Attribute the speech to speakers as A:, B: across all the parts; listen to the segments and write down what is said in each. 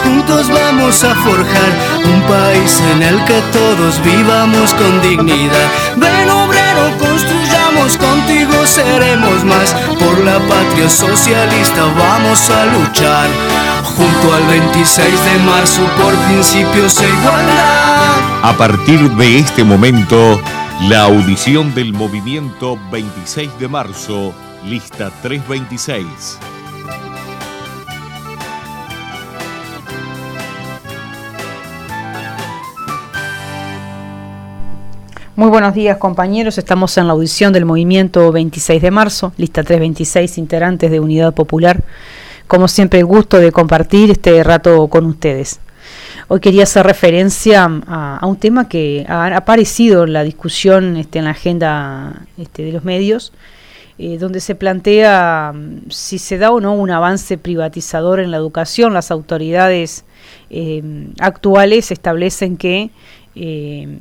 A: juntos vamos a forjar un país en el que todos vivamos con dignidad. Ven obrero, construyamos contigo, seremos más. Por la patria socialista vamos a luchar. Junto al 26 de marzo por principios e igualdad.
B: A partir de este momento, la audición del movimiento 26 de marzo, lista 326.
C: Muy buenos días compañeros, estamos en la audición del movimiento 26 de marzo, lista 326, integrantes de Unidad Popular. Como siempre, el gusto de compartir este rato con ustedes. Hoy quería hacer referencia a, un tema que ha aparecido en la discusión este, en la agenda este, de los medios, eh, donde se plantea mm, si se da o no un avance privatizador en la educación. Las autoridades eh, actuales establecen que eh,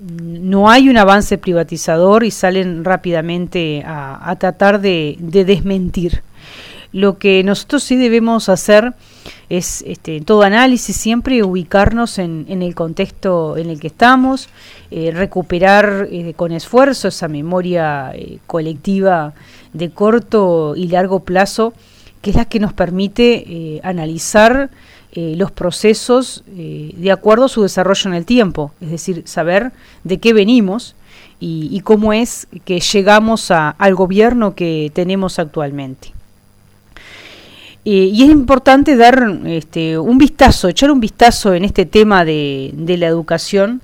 C: no hay un avance privatizador y salen rápidamente a, tratar de, desmentir. Lo que nosotros sí debemos hacer es, este, todo análisis, siempre ubicarnos en, el contexto en el que estamos, eh, recuperar eh, con esfuerzo esa memoria eh, colectiva de corto y largo plazo, que es la que nos permite analizar eh, los procesos eh, de acuerdo a su desarrollo en el tiempo, es decir, saber de qué venimos y, cómo es que llegamos al gobierno que tenemos actualmente. Eh, y es importante dar este, un vistazo, echar un vistazo en este tema de, la educación,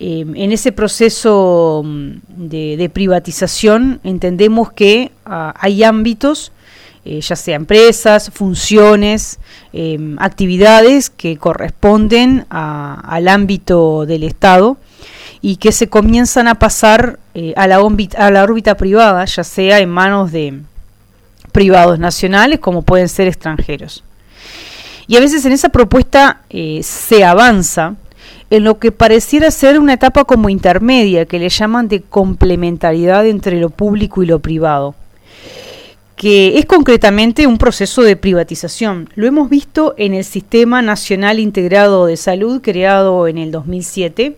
C: en ese proceso mm, de, privatización entendemos que ah, hay ámbitos eh, ya sea empresas, funciones, em, actividades que corresponden al ámbito del Estado y que se comienzan a pasar eh, a, la a la órbita privada, ya sea en manos de privados nacionales como pueden ser extranjeros. Y a veces en esa propuesta eh, se avanza en lo que pareciera ser una etapa como intermedia, que le llaman de complementariedad entre lo público y lo privado que es concretamente un proceso de privatización. Lo hemos visto en el Sistema Nacional Integrado de Salud creado en el 2007,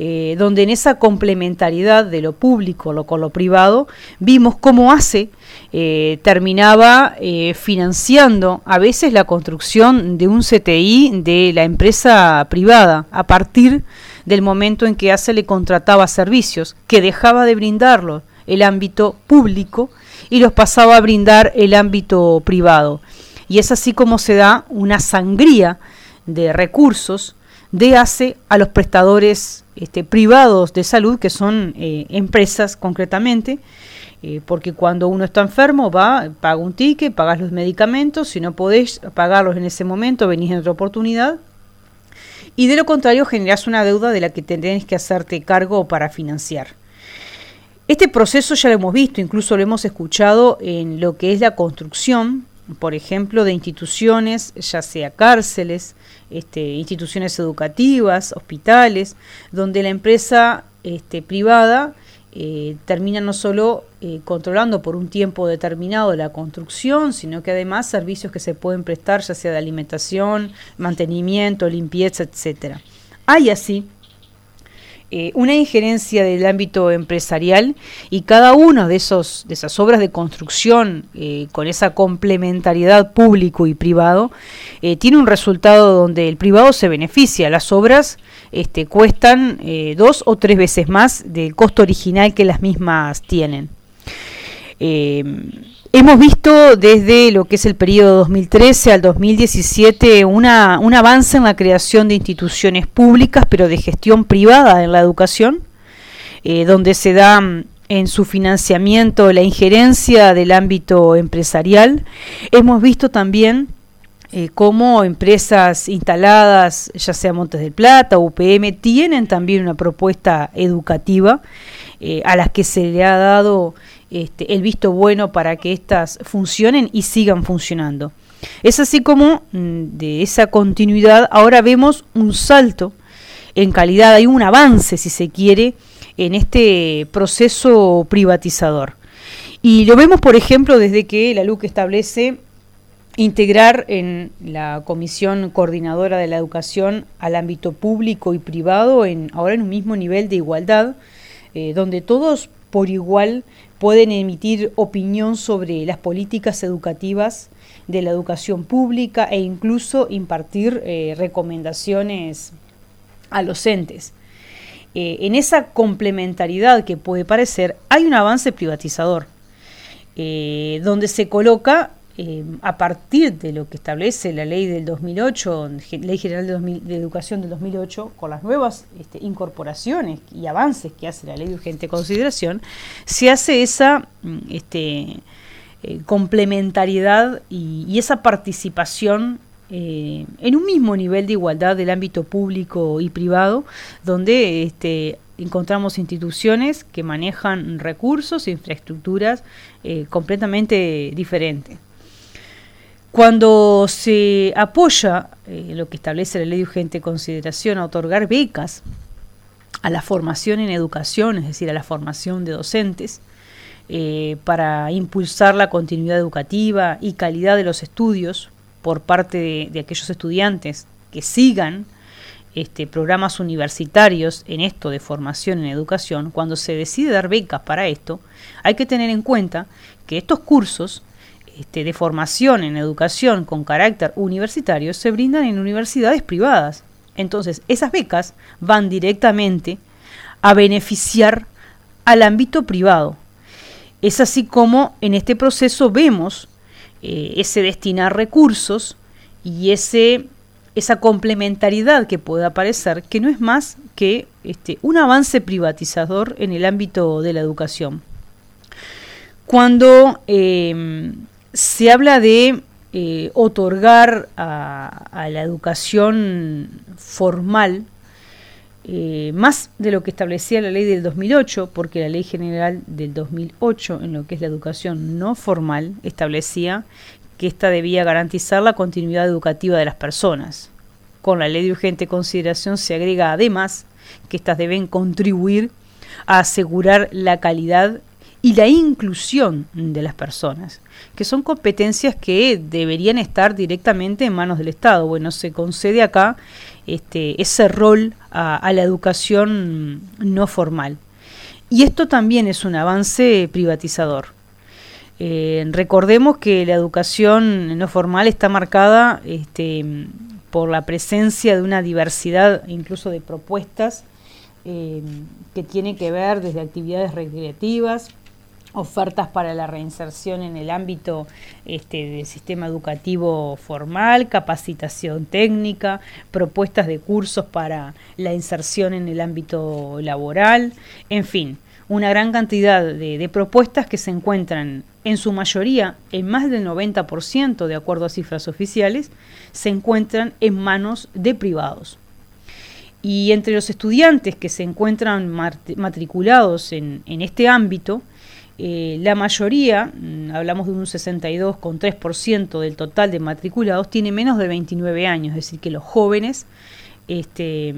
C: eh, donde en esa complementariedad de lo público con lo privado vimos cómo hace eh, terminaba eh, financiando a veces la construcción de un CTI de la empresa privada a partir del momento en que ACE le contrataba servicios, que dejaba de brindarlo el ámbito público y los pasaba a brindar el ámbito privado. Y es así como se da una sangría de recursos de ACE a los prestadores este, privados de salud, que son eh, empresas concretamente, eh, porque cuando uno está enfermo va, paga un ticket, pagas los medicamentos, si no podés pagarlos en ese momento, venís en otra oportunidad, y de lo contrario generás una deuda de la que tenés que hacerte cargo para financiar. Este proceso ya lo hemos visto, incluso lo hemos escuchado en lo que es la construcción, por ejemplo, de instituciones, ya sea cárceles, este, instituciones educativas, hospitales, donde la empresa este, privada eh, termina no solo eh, controlando por un tiempo determinado la construcción, sino que además servicios que se pueden prestar, ya sea de alimentación, mantenimiento, limpieza, etcétera. Hay así eh, una injerencia del ámbito empresarial y cada una de, esos, de esas obras de construcción eh, con esa complementariedad público y privado eh, tiene un resultado donde el privado se beneficia. Las obras este, cuestan dos o tres veces más del costo original que las mismas tienen. Hemos visto desde lo que es el periodo 2013 al 2017 una, un avance en la creación de instituciones públicas, pero de gestión privada en la educación, eh, donde se da mm, en su financiamiento la injerencia del ámbito empresarial. Hemos visto también eh, cómo empresas instaladas, ya sea Montes del Plata UPM, tienen también una propuesta educativa eh, a las que se le ha dado este, el visto bueno para que éstas funcionen y sigan funcionando. Es así como mm, de esa continuidad ahora vemos un salto en calidad, hay un avance, si se quiere, en este proceso privatizador. Y lo vemos, por ejemplo, desde que la LUC establece integrar en la Comisión Coordinadora de la Educación al ámbito público y privado en, ahora en un mismo nivel de igualdad, eh, donde todos por igual pueden emitir opinión sobre las políticas educativas de la educación pública e incluso impartir eh, recomendaciones a los entes. Eh, en esa complementariedad que puede parecer, hay un avance privatizador, donde se coloca eh, a partir de lo que establece la ley del 2008, Ley General de, Educación del 2008, con las nuevas este, incorporaciones y avances que hace la ley de urgente consideración, se hace esa mm, este, eh, complementariedad y, esa participación eh, en un mismo nivel de igualdad del ámbito público y privado, donde este, encontramos instituciones que manejan recursos e infraestructuras completamente diferentes. Cuando se apoya eh, lo que establece la ley de urgente consideración a otorgar becas a la formación en educación, es decir, a la formación de docentes, eh, para impulsar la continuidad educativa y calidad de los estudios por parte de, aquellos estudiantes que sigan este, programas universitarios en esto de formación en educación, cuando se decide dar becas para esto, hay que tener en cuenta que estos cursos este, de formación en educación con carácter universitario se brindan en universidades privadas. Entonces, esas becas van directamente a beneficiar al ámbito privado. Es así como en este proceso vemos eh, ese destinar recursos y ese, esa complementariedad que puede aparecer, que no es más que este, un avance privatizador en el ámbito de la educación. Cuando eh, se habla de eh, otorgar a, la educación formal eh, más de lo que establecía la ley del 2008, porque la ley general del 2008 en lo que es la educación no formal establecía que ésta debía garantizar la continuidad educativa de las personas. Con la ley de urgente consideración se agrega además que éstas deben contribuir a asegurar la calidad y la inclusión de las personas, que son competencias que deberían estar directamente en manos del Estado. Bueno, se concede acá este, ese rol a, la educación no formal. Y esto también es un avance privatizador. Eh, recordemos que la educación no formal está marcada este, por la presencia de una diversidad incluso de propuestas eh, que tiene que ver desde actividades recreativas, ofertas para la reinserción en el ámbito este, del sistema educativo formal, capacitación técnica, propuestas de cursos para la inserción en el ámbito laboral, en fin, una gran cantidad de, propuestas que se encuentran en su mayoría, en más del 90%, de acuerdo a cifras oficiales, se encuentran en manos de privados. Y entre los estudiantes que se encuentran matriculados en, en este ámbito, eh, la mayoría, mm, hablamos de un 62,3% del total de matriculados, tiene menos de 29 años, es decir, que los jóvenes este,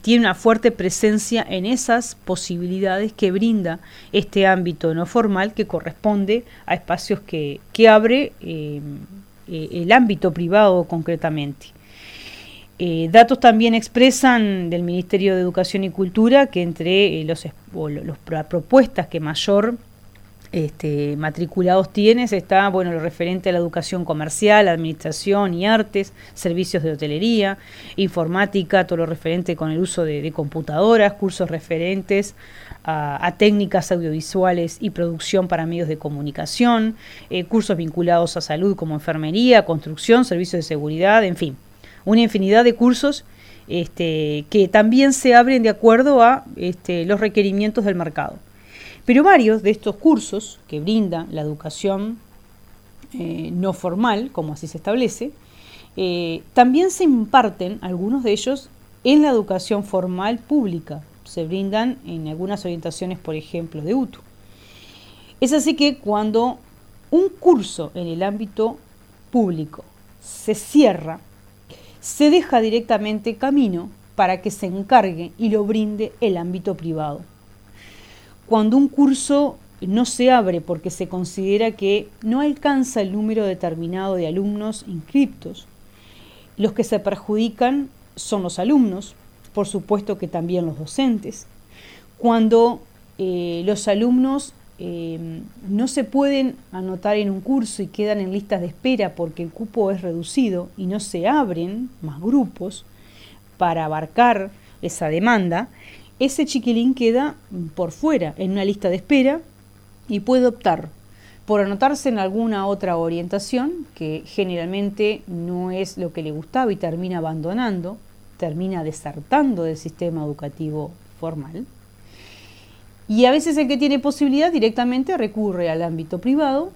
C: tienen una fuerte presencia en esas posibilidades que brinda este ámbito no formal que corresponde a espacios que, abre eh, eh, el ámbito privado concretamente. datos también expresan del Ministerio de Educación y Cultura que entre los, las propuestas que mayor este, matriculados tienes está bueno lo referente a la educación comercial, administración y artes, servicios de hotelería, informática, todo lo referente con el uso de, computadoras, cursos referentes a, técnicas audiovisuales y producción para medios de comunicación, eh, cursos vinculados a salud como enfermería, construcción, servicios de seguridad, en fin, una infinidad de cursos este, que también se abren de acuerdo a este, los requerimientos del mercado. Pero varios de estos cursos que brinda la educación eh, no formal, como así se establece, eh, también se imparten algunos de ellos en la educación formal pública. Se brindan en algunas orientaciones, por ejemplo, de UTU. Es así que cuando un curso en el ámbito público se cierra, se deja directamente camino para que se encargue y lo brinde el ámbito privado cuando un curso no se abre porque se considera que no alcanza el número determinado de alumnos inscriptos. Los que se perjudican son los alumnos, por supuesto que también los docentes. Cuando eh, los alumnos eh, no se pueden anotar en un curso y quedan en listas de espera porque el cupo es reducido y no se abren más grupos para abarcar esa demanda, ese chiquilín queda por fuera en una lista de espera y puede optar por anotarse en alguna otra orientación que generalmente no es lo que le gustaba y termina abandonando, termina desertando del sistema educativo formal. Y a veces el que tiene posibilidad directamente recurre al ámbito privado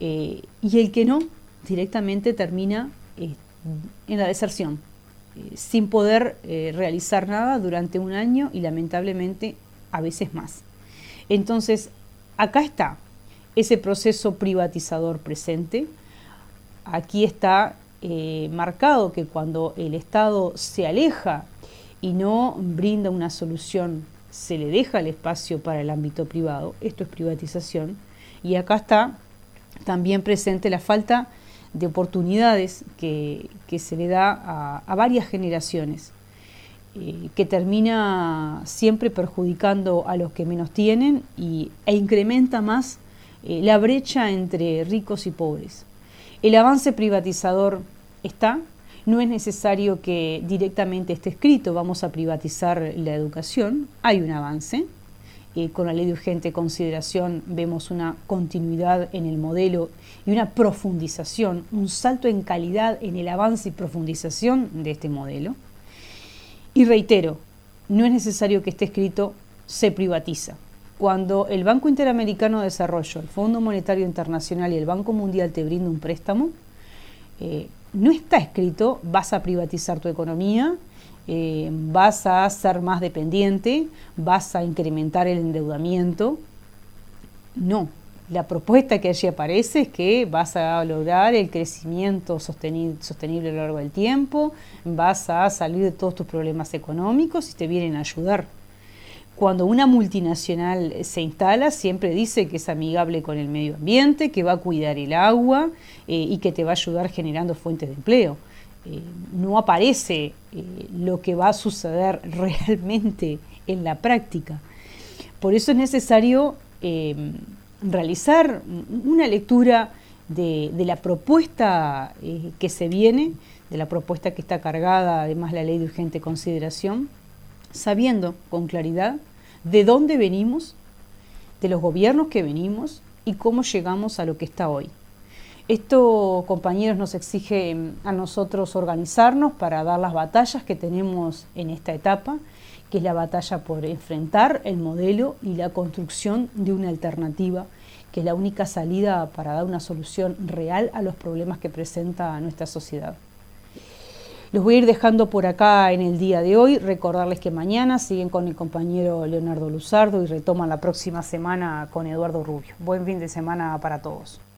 C: eh, y el que no directamente termina eh, en la deserción, eh, sin poder realizar nada durante un año y lamentablemente a veces más. Entonces, acá está ese proceso privatizador presente. Aquí está marcado que cuando el Estado se aleja y no brinda una solución se le deja el espacio para el ámbito privado, esto es privatización, y acá está también presente la falta de oportunidades que, se le da a, varias generaciones, eh, que termina siempre perjudicando a los que menos tienen y, e incrementa más eh, la brecha entre ricos y pobres. El avance privatizador está, no es necesario que directamente esté escrito, vamos a privatizar la educación, hay un avance. Con la ley de urgente consideración vemos una continuidad en el modelo y una profundización, un salto en calidad en el avance y profundización de este modelo. Y reitero, no es necesario que esté escrito, se privatiza. Cuando el Banco Interamericano de Desarrollo, el Fondo Monetario Internacional y el Banco Mundial te brindan un préstamo, eh, no está escrito vas a privatizar tu economía, eh, vas a ser más dependiente, vas a incrementar el endeudamiento. No, la propuesta que allí aparece es que vas a lograr el crecimiento sostenible, a lo largo del tiempo, vas a salir de todos tus problemas económicos y te vienen a ayudar cuando una multinacional se instala, siempre dice que es amigable con el medio ambiente, que va a cuidar el agua eh, y que te va a ayudar generando fuentes de empleo. Eh, no aparece eh, lo que va a suceder realmente en la práctica. Por eso es necesario realizar una lectura de, de la propuesta que se viene, de la propuesta que está cargada, además la ley de urgente consideración, sabiendo con claridad de dónde venimos, de los gobiernos que venimos y cómo llegamos a lo que está hoy. Esto, compañeros, nos exige mm, a nosotros organizarnos para dar las batallas que tenemos en esta etapa, que es la batalla por enfrentar el modelo y la construcción de una alternativa, que es la única salida para dar una solución real a los problemas que presenta nuestra sociedad. Los voy a ir dejando por acá en el día de hoy. Recordarles que mañana siguen con el compañero Leonardo Luzardo y retoman la próxima semana con Eduardo Rubio. Buen fin de semana para todos.